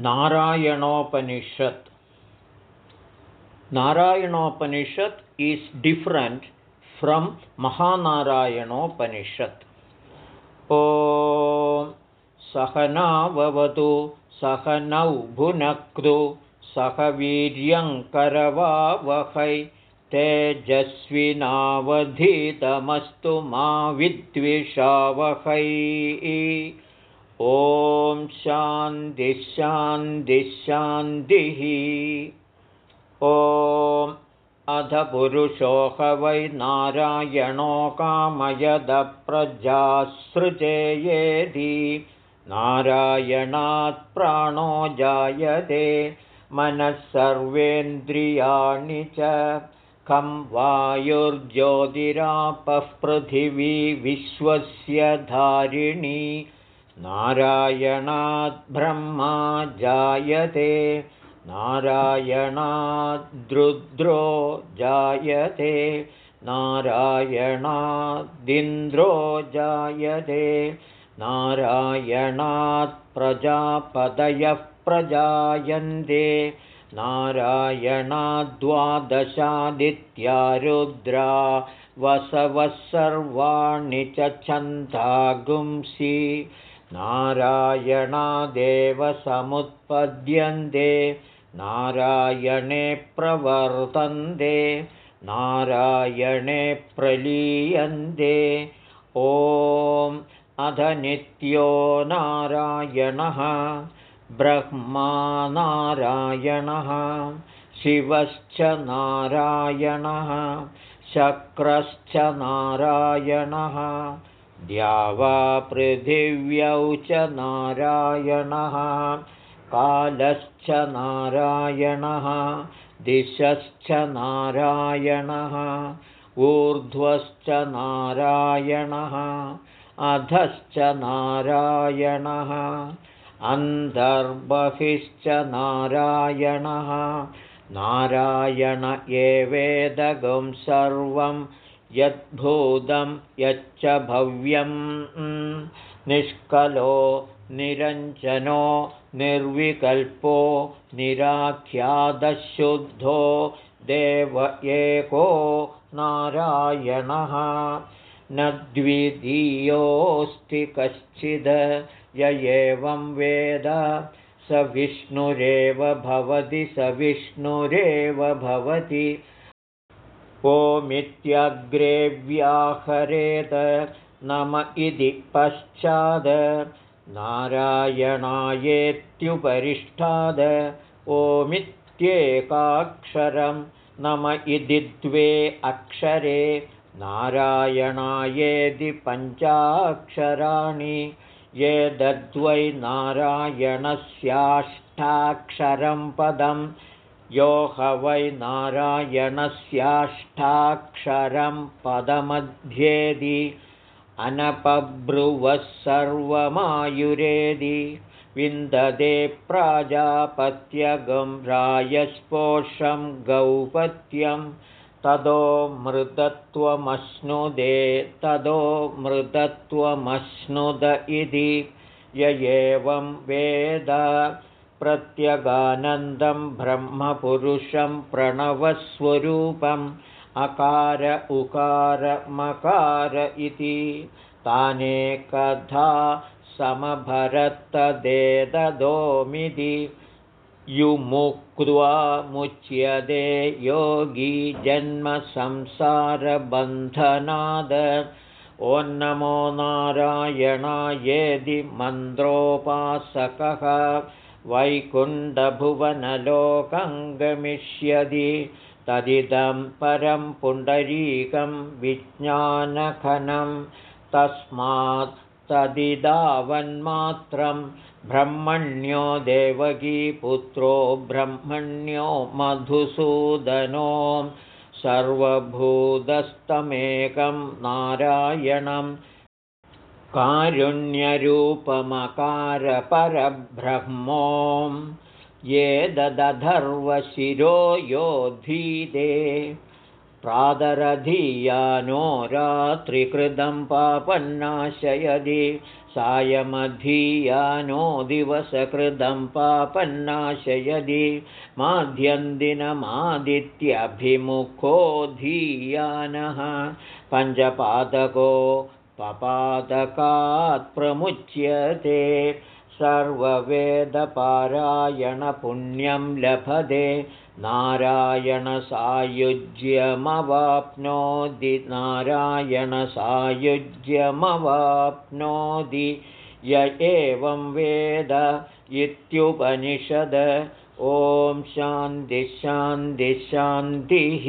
Narayanopanishad. Narayanopanishad is different from Mahanarayanopanishad. ओ सहनाववतु सहनौ भुनक्तु सह वीर्यङ्करवावहै तेजस्विनावधितमस्तु मा विद्विषावहै ॐ शान्तिः ॐ अध पुरुषोह वै नारायणो कामयदप्रजासृजेयेधि। नारायणात् प्राणो जायते मनः सर्वेन्द्रियाणि च। खं वायुर्ज्योतिरापः पृथिवी विश्वस्य धारिणी नारायणाद्ब्रह्मा जायते नारायणाद्रुद्रो जायते नारायणादिन्द्रो जायते नारायणात् प्रजापदयः प्रजायन्ते नारायणाद्वादशादित्यारुद्रा वसवः सर्वाणि च छन्दागुंसि नारायणादेव समुत्पद्यन्ते नारायणे प्रवर्तन्ते नारायणे प्रलीयन्ते। ॐ अध नित्यो नारायणः ब्रह्मा नारायणः शिवश्च नारायणः शक्रश्च नारायणः द्यावापृथिव्यौ च नारायणः कालश्च नारायणः दिशश्च नारायणः ऊर्ध्वश्च नारायणः अधश्च नारायणः अन्तर्बहिश्च नारायणः। नारायण एवेदगं सर्वं यद्भूतं यच्च भव्यं निष्कलो निरञ्जनो निर्विकल्पो निराख्यादशुद्धो देव एको नारायणः। न द्वितीयोऽस्ति कश्चिद् य एवं वेद स विष्णुरेव भवति स विष्णुरेव भवति ओमित्यग्रे व्याहरेत नम इति पश्चाद नारायणायेत्युपरिष्ठाद ओमित्येकाक्षरं नम इति द्वे अक्षरे नारायणायेदि पञ्चाक्षराणि ये दद्वै नारायणस्याष्टाक्षरं पदं यो ह वै नारायणस्याष्टाक्षरं पदमध्येदि अनपब्रुवः सर्वमायुरेदि विन्ददे प्राजापत्यगं रायस्पोषं गौपत्यं तदो मृतत्वमश्नुदे तदो मृतत्वमश्नुद इति य एवं वेद प्रत्यगानन्दं ब्रह्मपुरुषं प्रणवस्वरूपम् अकार उकार मकार इति। तानेकधा समभरत्तदेददोमिति युमुक्त्वा मुच्यते योगी जन्मसंसारबन्धनाद ॐ नमो नारायणायेदि मन्त्रोपासकः वैकुण्ठभुवनलोकङ्गमिष्यति तदिदं परं पुण्डरीकं विज्ञानखनं तस्मात् तदिदावन्मात्रं ब्रह्मण्यो देवकीपुत्रो ब्रह्मण्यो मधुसूदनो सर्वभूतस्तमेकं नारायणं कारुण्यरूपमकारपरब्रह्मो ये ददधर्वशिरो योधीदे। प्रादरधीयानो रात्रिकृतं पापन्नाशयदि सायमधीयानो दिवसकृतं पापन्नाशयदि माध्यन्दिनमादित्यभिमुखो धीयानः। पञ्चपादको पपादकात् प्रमुच्यते सर्ववेदपारायणपुण्यं लभते नारायणसायुज्यमवाप्नोति नारायणसायुज्यमवाप्नोति य एवं वेद इत्युपनिषद। ॐ शान्तिः